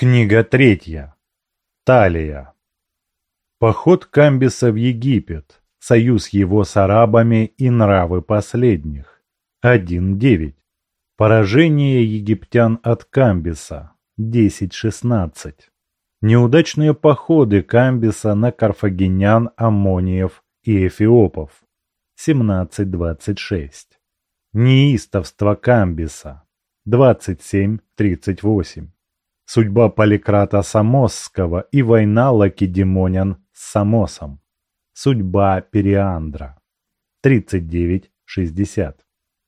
Книга третья. Талия. Поход Камбиса в Египет. Союз его с арабами и нравы последних. 1.9. Поражение египтян от Камбиса. 10.16. Неудачные походы Камбиса на карфагенян, аммониев и эфиопов. 17.26. Неистовство Камбиса. 27.38. Судьба Поликрата Самосского и война лакедемонян с Самосом. Судьба Периандра. 39.60.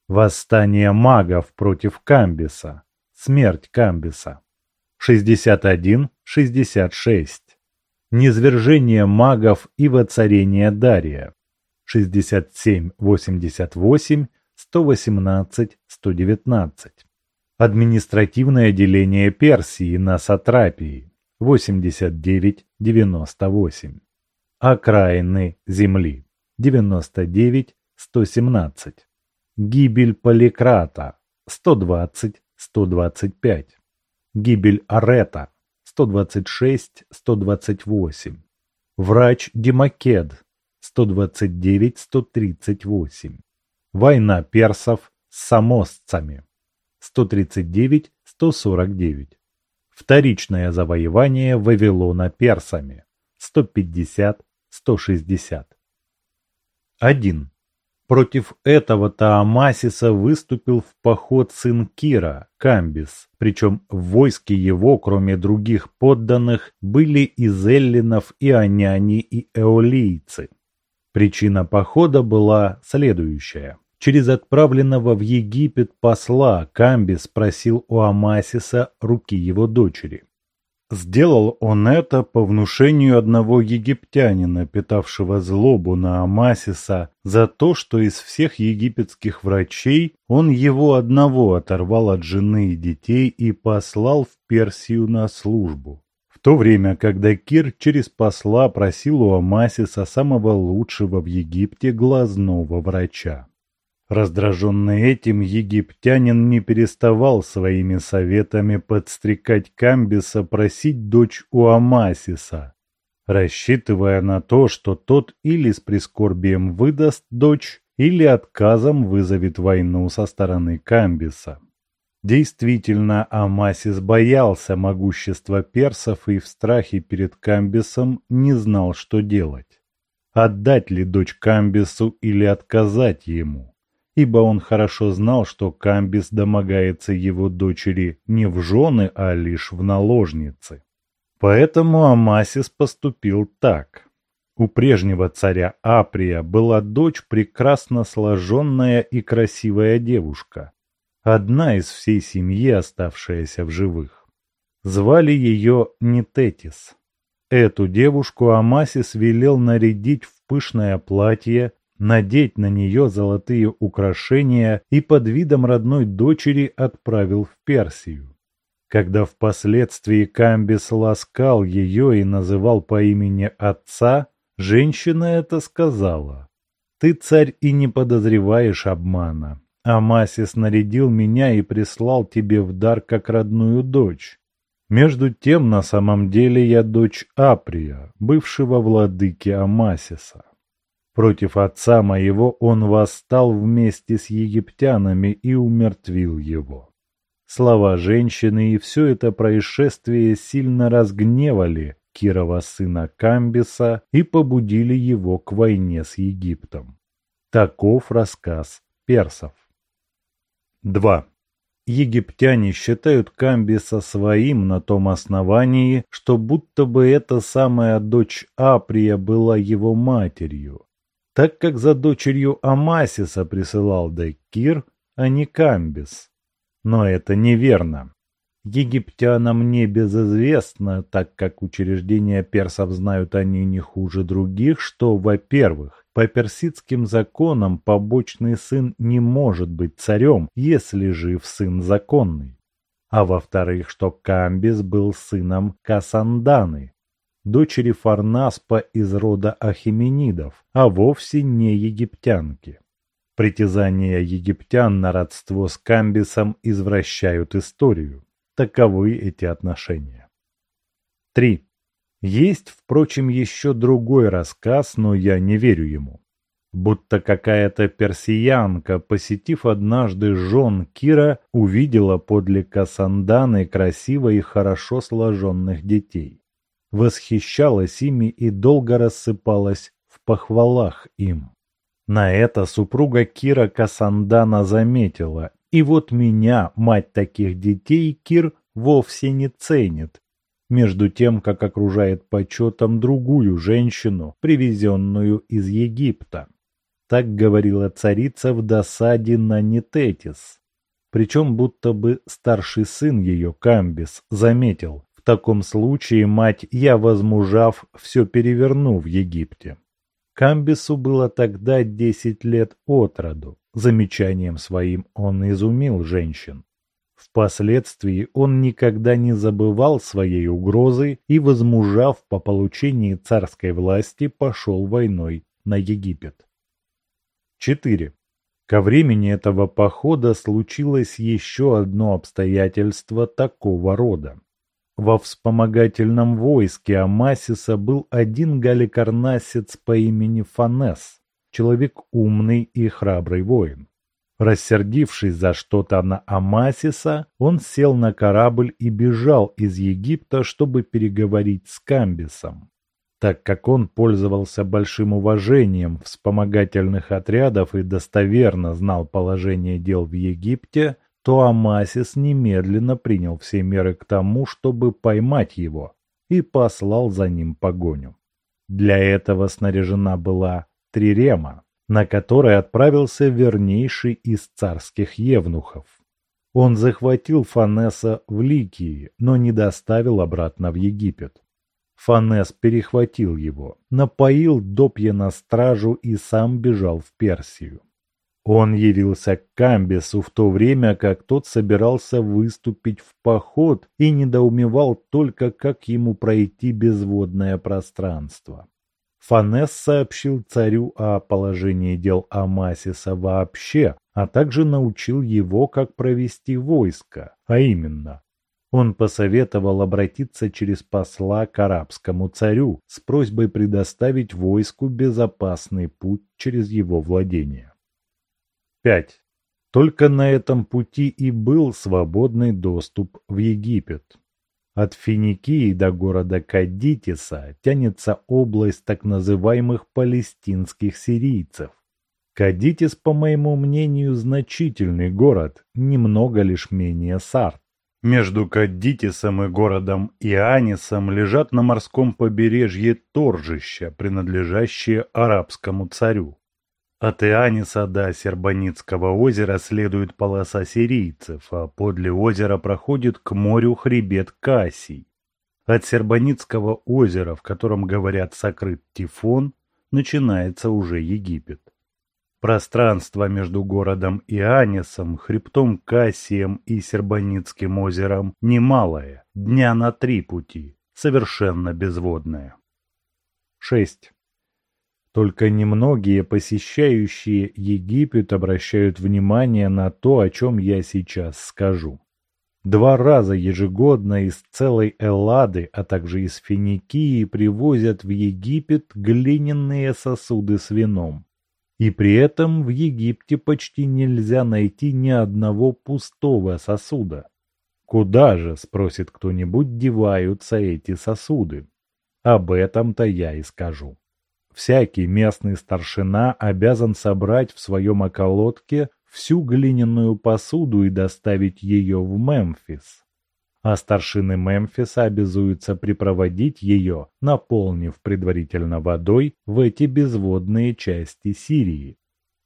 Восстание магов против Камбиса. Смерть Камбиса. 61.66. Низвержение магов и воцарение Дария. 67.88. 118-119. Административное деление Персии на сатрапии 89-98. Окраины земли 99-117. Гибель Поликрата 120-125. Гибель Арета 126-128. Врач Демакед 129-138. Война персов с самосцами 139-149. Вторичное завоевание Вавилона персами 150-160. 1. Против этого Таамасиса выступил в поход сын Кира, Камбис, причем в войске его, кроме других подданных, были и зеллинов, и аняне, и эолийцы. Причина похода была следующая. Через отправленного в Египет посла Камбис спросил у Амасиса руки его дочери. Сделал он это по внушению одного египтянина, питавшего злобу на Амасиса за то, что из всех египетских врачей он его одного оторвал от жены и детей и послал в Персию на службу то время, когда Кир через посла просил у Амасиса самого лучшего в Египте глазного врача. Раздраженный этим, египтянин не переставал своими советами подстрекать Камбиса просить дочь у Амасиса, рассчитывая на то, что тот или с прискорбием выдаст дочь, или отказом вызовет войну со стороны Камбиса. Действительно, Амасис боялся могущества персов и в страхе перед Камбисом не знал, что делать. Отдать ли дочь Камбису или отказать ему? Ибо он хорошо знал, что Камбис домогается его дочери не в жены, а лишь в наложницы. Поэтому Амасис поступил так. У прежнего царя Априя была дочь прекрасно сложенная и красивая девушка одна из всей семьи, оставшаяся в живых. Звали ее Нететис. Эту девушку Амасис велел нарядить в пышное платье, надеть на нее золотые украшения и под видом родной дочери отправил в Персию. Когда впоследствии Камбис ласкал ее и называл по имени отца, женщина это сказала. «Ты, царь, и не подозреваешь обмана. Амасис нарядил меня и прислал тебе в дар как родную дочь. Между тем, на самом деле я дочь Априя, бывшего владыки Амасиса. Против отца моего он восстал вместе с египтянами и умертвил его. Слова женщины и все это происшествие сильно разгневали Кирова сына Камбиса и побудили его к войне с Египтом. Таков рассказ персов. 2. Египтяне считают Камбиса своим на том основании, что будто бы эта самая дочь Априя была его матерью, так как за дочерью Амасиса присылал Деккир, а не Камбис. Но это неверно. Египтянам не безызвестно, так как учреждения персов знают они не хуже других, что, во-первых, по персидским законам побочный сын не может быть царем, если жив сын законный. А во-вторых, что Камбис был сыном Касанданы, дочери Фарнаспа из рода Ахименидов, а вовсе не египтянки. Притязания египтян на родство с Камбисом извращают историю. Таковы эти отношения. 3. Есть, впрочем, еще другой рассказ, но я не верю ему. Будто какая-то персиянка, посетив однажды жен Кира, увидела подле Касанданы красиво и хорошо сложенных детей. Восхищалась ими и долго рассыпалась в похвалах им. На это супруга Кира Касандана заметила, и вот меня, мать таких детей, Кир вовсе не ценит, между тем, как окружает почетом другую женщину, привезенную из Египта. Так говорила царица в досаде на Нететис. Причем будто бы старший сын ее, Камбис, заметил, таком случае, мать, я возмужав, все переверну в Египте. Камбису было тогда десять лет от роду. Замечанием своим он изумил женщин. Впоследствии он никогда не забывал своей угрозы и, возмужав по получении царской власти, пошел войной на Египет. 4. Ко времени этого похода случилось еще одно обстоятельство такого рода. Во вспомогательном войске Амасиса был один галикарнасец по имени Фанес, человек умный и храбрый воин. Рассердившись за что-то на Амасиса, он сел на корабль и бежал из Египта, чтобы переговорить с Камбисом. Так как он пользовался большим уважением вспомогательных отрядов и достоверно знал положение дел в Египте, то Амасис немедленно принял все меры к тому, чтобы поймать его, и послал за ним погоню. Для этого снаряжена была трирема, на которой отправился вернейший из царских евнухов. Он захватил Фанеса в Ликии, но не доставил обратно в Египет. Фанес перехватил его, напоил допья на стражу и сам бежал в Персию. Он явился к Камбису в то время, как тот собирался выступить в поход и недоумевал только, как ему пройти безводное пространство. Фанес сообщил царю о положении дел Амасиса вообще, а также научил его, как провести войско, а именно. Он посоветовал обратиться через посла к арабскому царю с просьбой предоставить войску безопасный путь через его владение. 5. Только на этом пути и был свободный доступ в Египет. От Финикии до города Кадитиса тянется область так называемых палестинских сирийцев. Кадитис, по моему мнению, значительный город, немного лишь менее Сарт. Между Кадитисом и городом Ианисом лежат на морском побережье торжища, принадлежащие арабскому царю. От Ианиса до Сербаницкого озера следует полоса сирийцев, а подле озера проходит к морю хребет Кассий. От Сербаницкого озера, в котором, говорят, сокрыт Тифон, начинается уже Египет. Пространство между городом Ианисом, хребтом Кассием и Сербаницким озером немалое, дня на три пути, совершенно безводное. 6. Только немногие посещающие Египет обращают внимание на то, о чем я сейчас скажу. Два раза ежегодно из целой Эллады, а также из Финикии привозят в Египет глиняные сосуды с вином. И при этом в Египте почти нельзя найти ни одного пустого сосуда. Куда же, спросит кто-нибудь, деваются эти сосуды? Об этом-то я и скажу. Всякий местный старшина обязан собрать в своем околотке всю глиняную посуду и доставить ее в Мемфис. А старшины Мемфиса обязуются припроводить ее, наполнив предварительно водой в эти безводные части Сирии.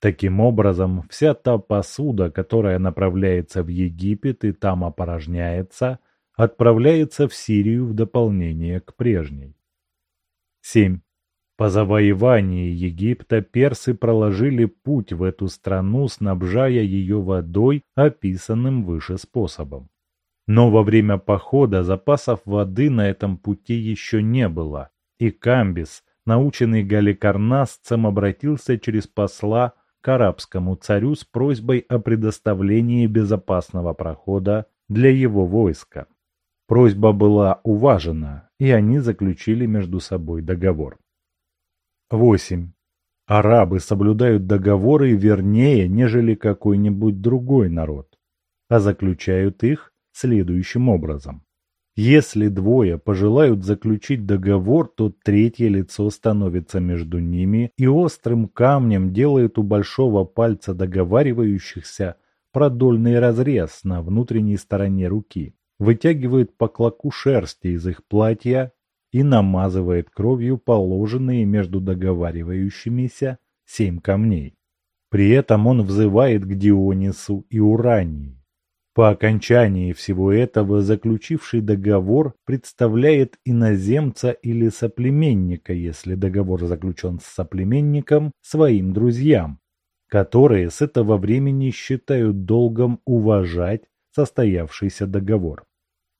Таким образом, вся та посуда, которая направляется в Египет и там опорожняется, отправляется в Сирию в дополнение к прежней. 7. По завоевании Египта персы проложили путь в эту страну, снабжая ее водой, описанным выше способом. Но во время похода запасов воды на этом пути еще не было, и Камбис, наученный галикарнасцем, обратился через посла к арабскому царю с просьбой о предоставлении безопасного прохода для его войска. Просьба была уважена, и они заключили между собой договор. 8. Арабы соблюдают договоры вернее, нежели какой-нибудь другой народ, а заключают их следующим образом. Если двое пожелают заключить договор, то третье лицо становится между ними и острым камнем делает у большого пальца договаривающихся продольный разрез на внутренней стороне руки, вытягивает по клоку шерсти из их платья и намазывает кровью положенные между договаривающимися семь камней. При этом он взывает к Дионису и Урании, по окончании всего этого заключивший договор представляет иноземца или соплеменника, если договор заключен с соплеменником, своим друзьям, которые с этого времени считают долгом уважать состоявшийся договор.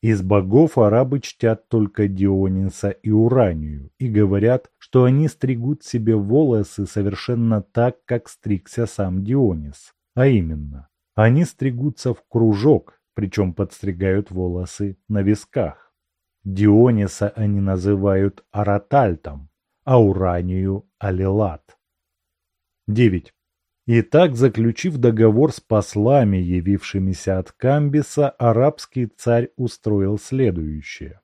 Из богов арабы чтят только Диониса и Уранию и говорят, что они стригут себе волосы совершенно так, как стригся сам Дионис, а именно они стригутся в кружок, причем подстригают волосы на висках. Диониса они называют аратальтом, а Уранию – алилат. 9. Итак, заключив договор с послами, явившимися от Камбиса, арабский царь устроил следующее.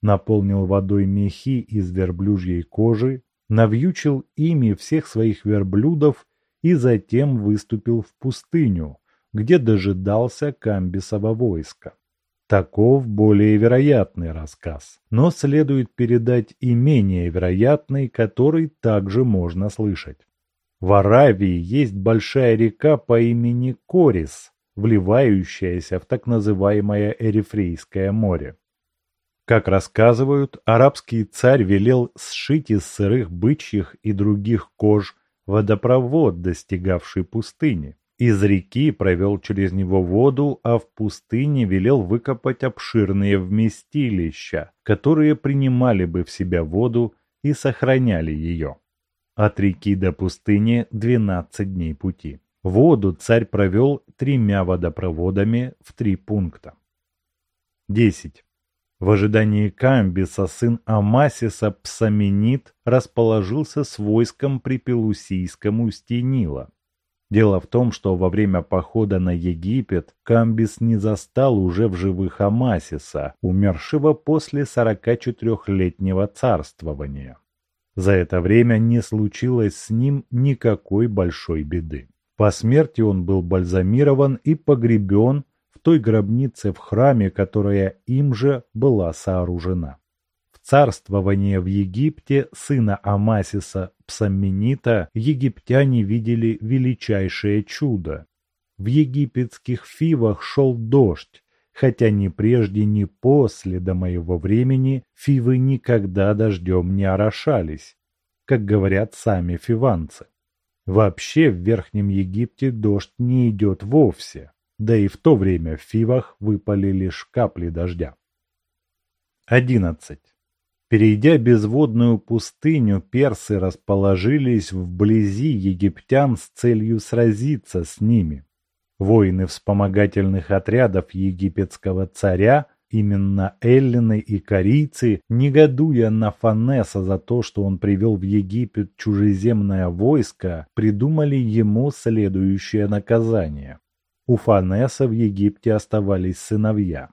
Наполнил водой мехи из верблюжьей кожи, навьючил ими всех своих верблюдов и затем выступил в пустыню, где дожидался Камбисова войска. Таков более вероятный рассказ, но следует передать и менее вероятный, который также можно слышать. В Аравии есть большая река по имени Корис, вливающаяся в так называемое Эрифрейское море. Как рассказывают, арабский царь велел сшить из сырых бычьих и других кож водопровод, достигавший пустыни. Из реки провел через него воду, а в пустыне велел выкопать обширные вместилища, которые принимали бы в себя воду и сохраняли ее. От реки до пустыни 12 дней пути. Воду царь провел тремя водопроводами в три пункта. 10. В ожидании Камбиса сын Амасиса Псаменит расположился с войском при Пелусийском устье Нила. Дело в том, что во время похода на Египет Камбис не застал уже в живых Амасиса, умершего после 44-летнего царствования. За это время не случилось с ним никакой большой беды. По смерти он был бальзамирован и погребен в той гробнице в храме, которая им же была сооружена царствования в Египте сына Амасиса Псамменита египтяне видели величайшее чудо. В египетских фивах шел дождь, хотя ни прежде, ни после до моего времени фивы никогда дождем не орошались, как говорят сами фиванцы. Вообще в Верхнем Египте дождь не идет вовсе, да и в то время в фивах выпали лишь капли дождя. 11. Перейдя безводную пустыню, персы расположились вблизи египтян с целью сразиться с ними. Воины вспомогательных отрядов египетского царя, именно эллины и корейцы, негодуя на Фанеса за то, что он привел в Египет чужеземное войско, придумали ему следующее наказание. У Фанеса в Египте оставались сыновья.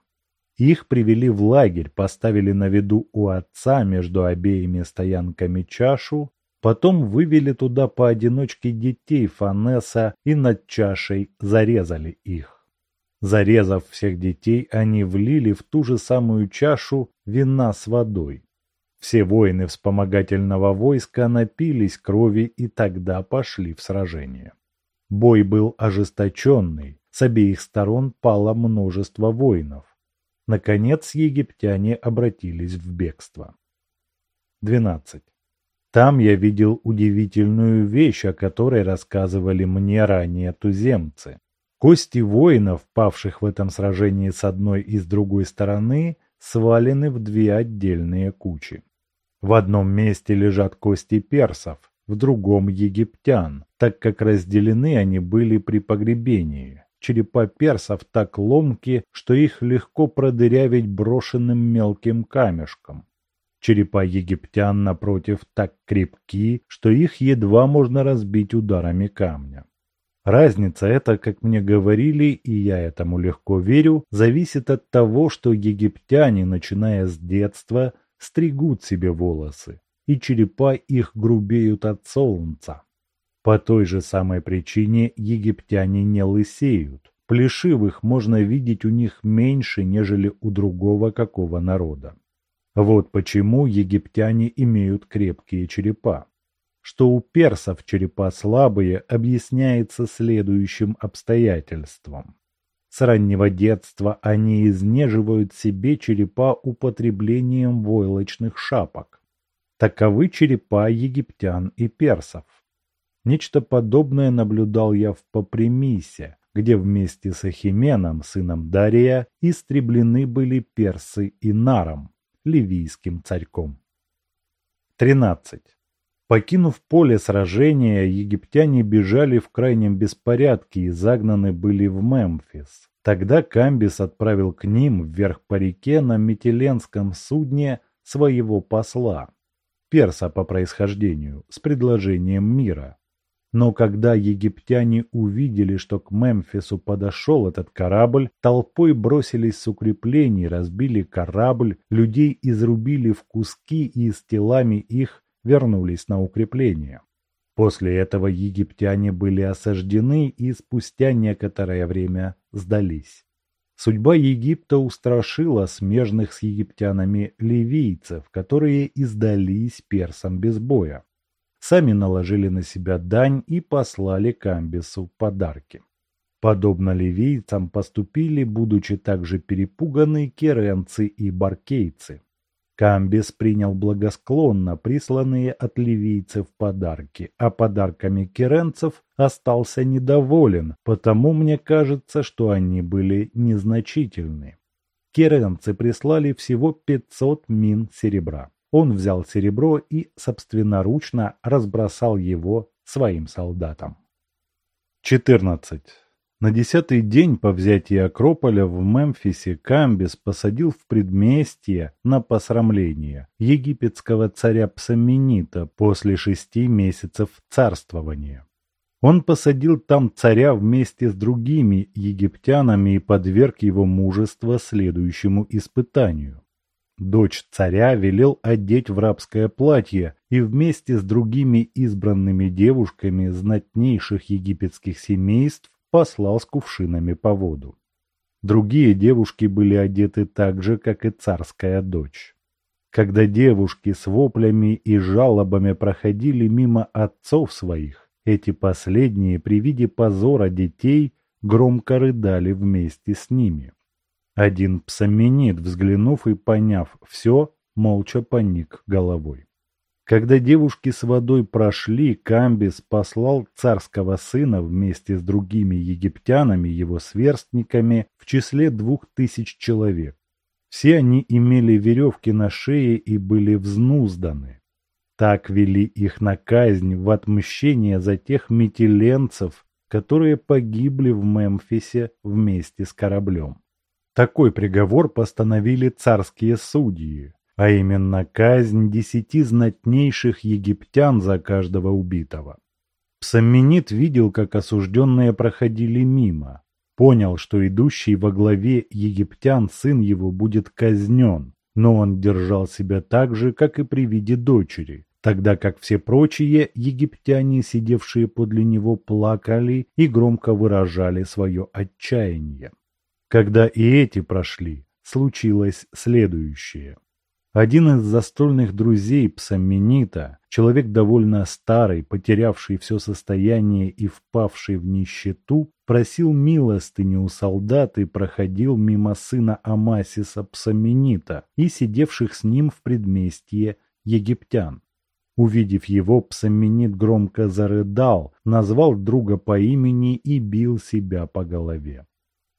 Их привели в лагерь, поставили на виду у отца между обеими стоянками чашу, потом вывели туда поодиночке детей Фанеса и над чашей зарезали их. Зарезав всех детей, они влили в ту же самую чашу вина с водой. Все воины вспомогательного войска напились крови и тогда пошли в сражение. Бой был ожесточенный, с обеих сторон пало множество воинов. Наконец египтяне обратились в бегство. 12. Там я видел удивительную вещь, о которой рассказывали мне ранее туземцы. Кости воинов, павших в этом сражении с одной и с другой стороны, свалены в две отдельные кучи. В одном месте лежат кости персов, в другом египтян, так как разделены они были при погребении. черепа персов так ломки, что их легко продырявить брошенным мелким камешком. Черепа египтян, напротив, так крепки, что их едва можно разбить ударами камня. Разница эта, как мне говорили, и я этому легко верю, зависит от того, что египтяне, начиная с детства, стригут себе волосы, и черепа их грубеют от солнца. По той же самой причине египтяне не лысеют. Плешивых можно видеть у них меньше, нежели у другого какого народа. Вот почему египтяне имеют крепкие черепа. Что у персов черепа слабые, объясняется следующим обстоятельством. С раннего детства они изнеживают себе черепа употреблением войлочных шапок. Таковы черепа египтян и персов. Нечто подобное наблюдал я в Попремисе, где вместе с Ахименом, сыном Дария, истреблены были персы и Наром, ливийским царьком. 13. Покинув поле сражения, египтяне бежали в крайнем беспорядке и загнаны были в Мемфис. Тогда Камбис отправил к ним вверх по реке на метеленском судне своего посла, перса по происхождению, с предложением мира. Но когда египтяне увидели, что к Мемфису подошел этот корабль, толпой бросились с укреплений, разбили корабль, людей изрубили в куски и с телами их вернулись на укрепление. После этого египтяне были осаждены и спустя некоторое время сдались. Судьба Египта устрашила смежных с египтянами ливийцев, которые издались персам без боя. Сами наложили на себя дань и послали Камбису подарки. Подобно ливийцам поступили, будучи также перепуганы, керенцы и баркейцы. Камбис принял благосклонно присланные от ливийцев подарки, а подарками керенцев остался недоволен, потому мне кажется, что они были незначительны. Керенцы прислали всего 500 мин серебра. Он взял серебро и собственноручно разбросал его своим солдатам. 14. На десятый день по взятии Акрополя в Мемфисе Камбис посадил в предместье на посрамление египетского царя Псаменита после шести месяцев царствования. Он посадил там царя вместе с другими египтянами и подверг его мужество следующему испытанию. Дочь царя велел одеть в рабское платье и вместе с другими избранными девушками знатнейших египетских семейств послал с кувшинами по воду. Другие девушки были одеты так же, как и царская дочь. Когда девушки с воплями и жалобами проходили мимо отцов своих, эти последние при виде позора детей громко рыдали вместе с ними. Один псаменит, взглянув и поняв все, молча поник головой. Когда девушки с водой прошли, Камбис послал царского сына вместе с другими египтянами, его сверстниками, в числе двух тысяч человек. Все они имели веревки на шее и были взнузданы. Так вели их на казнь в отмщение за тех метеленцев, которые погибли в Мемфисе вместе с кораблем. Такой приговор постановили царские судьи, а именно казнь десяти знатнейших египтян за каждого убитого. Псаменит видел, как осужденные проходили мимо, понял, что идущий во главе египтян сын его будет казнен, но он держал себя так же, как и при виде дочери, тогда как все прочие египтяне, сидевшие подле него, плакали и громко выражали свое отчаяние. Когда и эти прошли, случилось следующее. Один из застольных друзей Псаменита, человек довольно старый, потерявший все состояние и впавший в нищету, просил милостыню у солдат и проходил мимо сына Амасиса Псаменита и сидевших с ним в предместье египтян. Увидев его, Псаменит громко зарыдал, назвал друга по имени и бил себя по голове.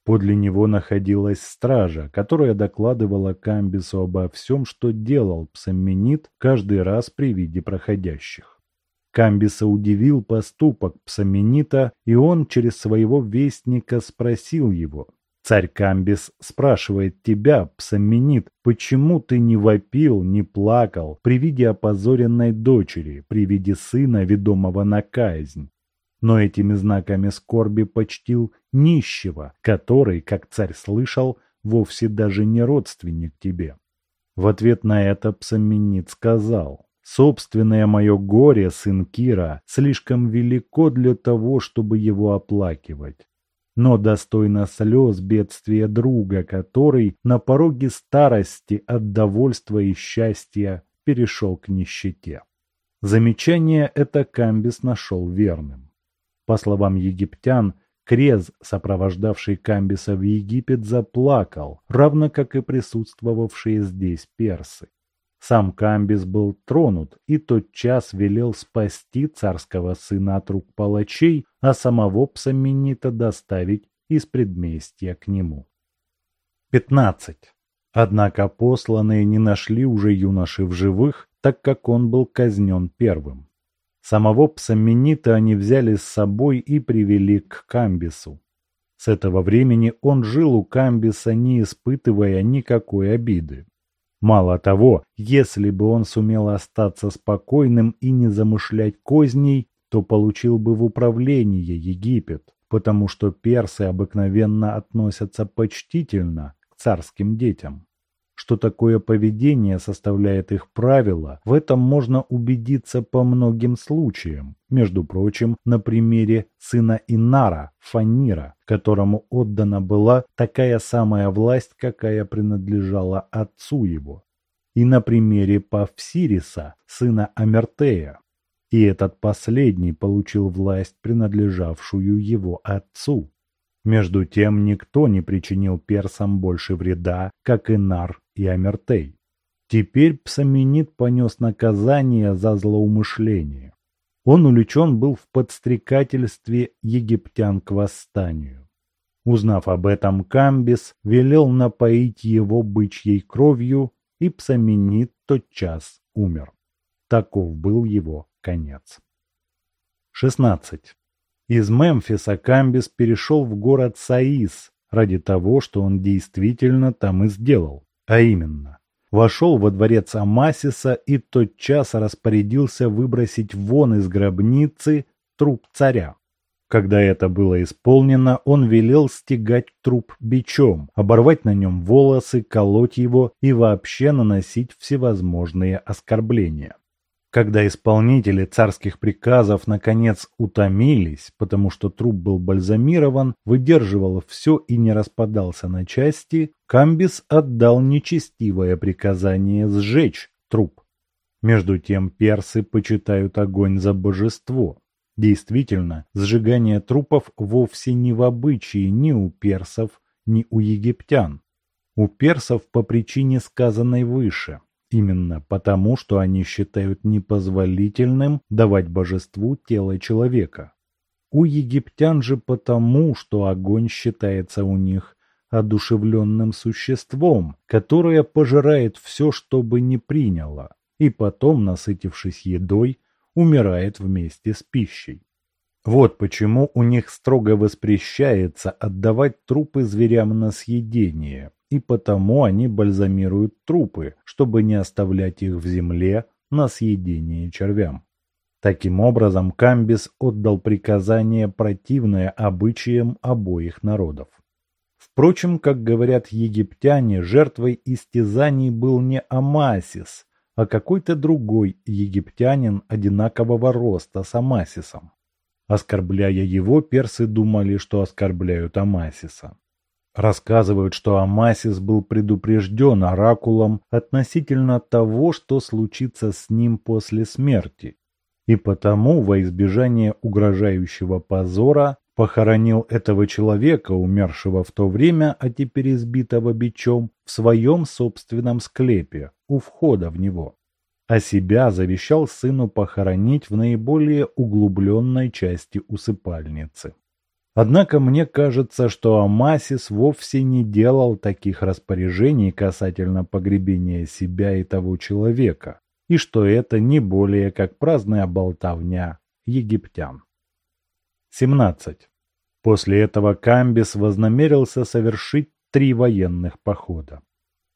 Подле него находилась стража, которая докладывала Камбису обо всем, что делал Псаменит каждый раз при виде проходящих. Камбиса удивил поступок Псаменита, и он через своего вестника спросил его. «Царь Камбис спрашивает тебя, Псаменит, почему ты не вопил, не плакал при виде опозоренной дочери, при виде сына, ведомого на казнь?» Но этими знаками скорби почтил нищего, который, как царь слышал, вовсе даже не родственник тебе. В ответ на это Псаменит сказал – Собственное мое горе, сын Кира, слишком велико для того, чтобы его оплакивать. Но достойно слез бедствия друга, который на пороге старости от довольства и счастья перешел к нищете. Замечание это Камбис нашел верным. По словам египтян, Крез, сопровождавший Камбиса в Египет, заплакал, равно как и присутствовавшие здесь персы. Сам Камбис был тронут и тотчас велел спасти царского сына от рук палачей, а самого Псаменита доставить из предместья к нему. 15. Однако посланные не нашли уже юноши в живых, так как он был казнен первым. Самого Псаменита они взяли с собой и привели к Камбису. С этого времени он жил у Камбиса, не испытывая никакой обиды. Мало того, если бы он сумел остаться спокойным и не замышлять козней, то получил бы в управление Египет, потому что персы обыкновенно относятся почтительно к царским детям. Что такое поведение составляет их правила, в этом можно убедиться по многим случаям. Между прочим, на примере сына Инара, Фанира, которому отдана была такая самая власть, какая принадлежала отцу его. И на примере Павсириса, сына Амертея. И этот последний получил власть, принадлежавшую его отцу. Между тем никто не причинил персам больше вреда, как Инар и Амертей. Теперь Псаменит понес наказание за злоумышление. Он увлечен был в подстрекательстве египтян к восстанию. Узнав об этом, Камбис велел напоить его бычьей кровью, и Псаменит тотчас умер. Таков был его конец. 16. Из Мемфиса Камбис перешел в город Саис ради того, что он действительно там и сделал, а именно вошел во дворец Амасиса и тотчас распорядился выбросить вон из гробницы труп царя. Когда это было исполнено, он велел стегать труп бичом, оборвать на нем волосы, колоть его и вообще наносить всевозможные оскорбления. Когда исполнители царских приказов наконец утомились, потому что труп был бальзамирован, выдерживал все и не распадался на части, Камбис отдал нечестивое приказание сжечь труп. Между тем персы почитают огонь за божество. Действительно, сжигание трупов вовсе не в обычае ни у персов, ни у египтян. У персов по причине сказанной выше – Именно потому, что они считают непозволительным давать божеству тело человека. У египтян же потому, что огонь считается у них одушевленным существом, которое пожирает все, что бы ни приняло, и потом, насытившись едой, умирает вместе с пищей. Вот почему у них строго воспрещается отдавать трупы зверям на съедение, и потому они бальзамируют трупы, чтобы не оставлять их в земле на съедение червям. Таким образом, Камбис отдал приказание, противное обычаям обоих народов. Впрочем, как говорят египтяне, жертвой истязаний был не Амасис, а какой-то другой египтянин одинакового роста с Амасисом. Оскорбляя его, персы думали, что оскорбляют Амасиса. Рассказывают, что Амасис был предупрежден оракулом относительно того, что случится с ним после смерти, и потому во избежание угрожающего позора похоронил этого человека, умершего в то время, а теперь избитого бичом, в своем собственном склепе, у входа в него. А себя завещал сыну похоронить в наиболее углубленной части усыпальницы. Однако мне кажется, что Амасис вовсе не делал таких распоряжений касательно погребения себя и того человека. и что это не более как праздная болтовня египтян. 17. После этого Камбис вознамерился совершить три военных похода.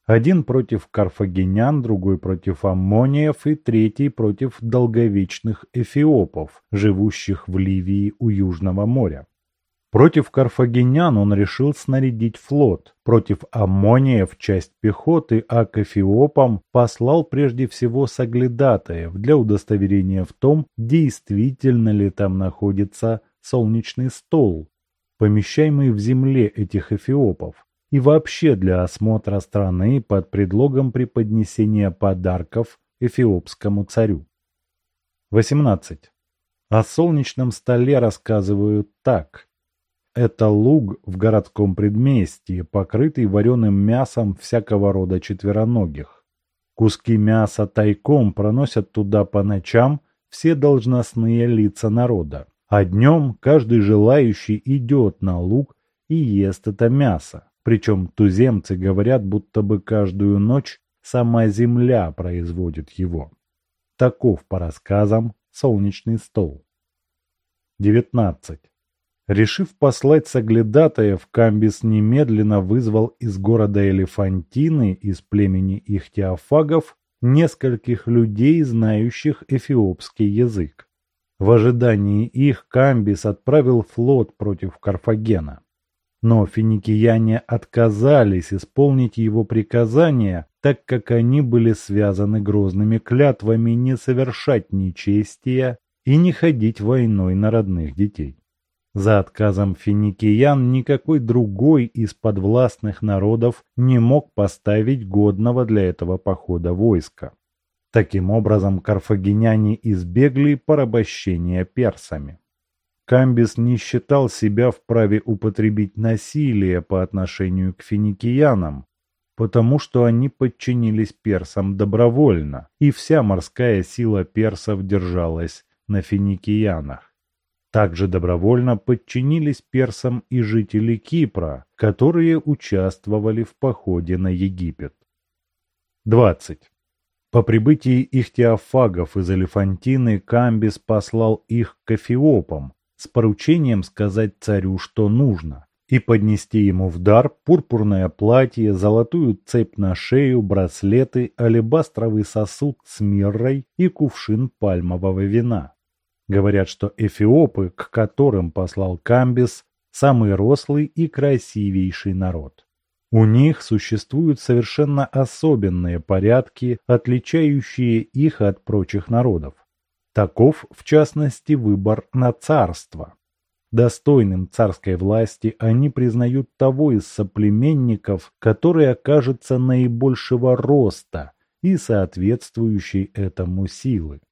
Один против карфагенян, другой против аммониев и третий против долговечных эфиопов, живущих в Ливии у Южного моря. Против карфагенян он решил снарядить флот, против аммониев часть пехоты, а к эфиопам послал прежде всего соглядатаев для удостоверения в том, действительно ли там находится солнечный стол, помещаемый в земле этих эфиопов, и вообще для осмотра страны под предлогом преподнесения подарков эфиопскому царю. 18. О солнечном столе рассказывают так. Это луг в городском предместье, покрытый вареным мясом всякого рода четвероногих. Куски мяса тайком проносят туда по ночам все должностные лица народа, а днем каждый желающий идет на луг и ест это мясо. Причем туземцы говорят, будто бы каждую ночь сама земля производит его. Таков по рассказам солнечный стол. 19. Решив послать соглядатаев, Камбис немедленно вызвал из города Элефантины, из племени ихтиофагов, нескольких людей, знающих эфиопский язык. В ожидании их Камбис отправил флот против Карфагена. Но финикияне отказались исполнить его приказания, так как они были связаны грозными клятвами не совершать нечестия и не ходить войной на родных детей. За отказом финикиян никакой другой из подвластных народов не мог поставить годного для этого похода войска. Таким образом, карфагеняне избегли порабощения персами. Камбис не считал себя вправе употребить насилие по отношению к финикиянам, потому что они подчинились персам добровольно, и вся морская сила персов держалась на финикиянах. Также добровольно подчинились персам и жители Кипра, которые участвовали в походе на Египет. 20. По прибытии ихтиофагов из Элефантины Камбис послал их к Эфиопам с поручением сказать царю, что нужно, и поднести ему в дар пурпурное платье, золотую цепь на шею, браслеты, алебастровый сосуд с миррой и кувшин пальмового вина. Говорят, что эфиопы, к которым послал Камбис, самый рослый и красивейший народ. У них существуют совершенно особенные порядки, отличающие их от прочих народов. Таков, в частности, выбор на царство. Достойным царской власти они признают того из соплеменников, который окажется наибольшего роста и соответствующей этому силы.